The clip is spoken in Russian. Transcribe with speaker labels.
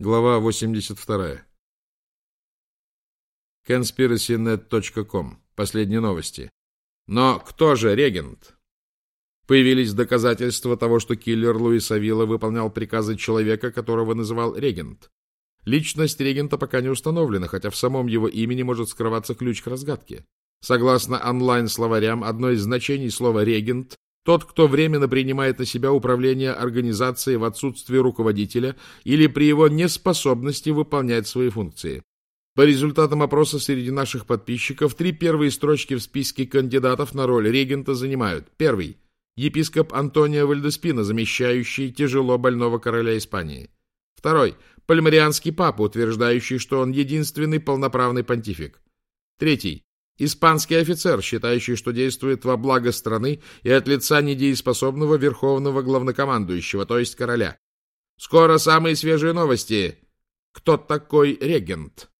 Speaker 1: Глава 82. Conspiracynet.com. Последние новости. Но кто же регент? Появились доказательства того, что киллер Луис Авилла выполнял приказы человека, которого называл регент. Личность регента пока не установлена, хотя в самом его имени может скрываться ключ к разгадке. Согласно онлайн-словарям, одно из значений слова «регент» Тот, кто временно принимает на себя управление организацией в отсутствие руководителя или при его неспособности выполнять свои функции. По результатам опроса среди наших подписчиков, три первые строчки в списке кандидатов на роль регента занимают. Первый – епископ Антонио Вальдеспина, замещающий тяжело больного короля Испании. Второй – пальмарианский папа, утверждающий, что он единственный полноправный понтифик. Третий Испанский офицер, считающий, что действует во благо страны и от лица недееспособного верховного главнокомандующего, то есть короля. Скоро самые свежие новости. Кто такой регент?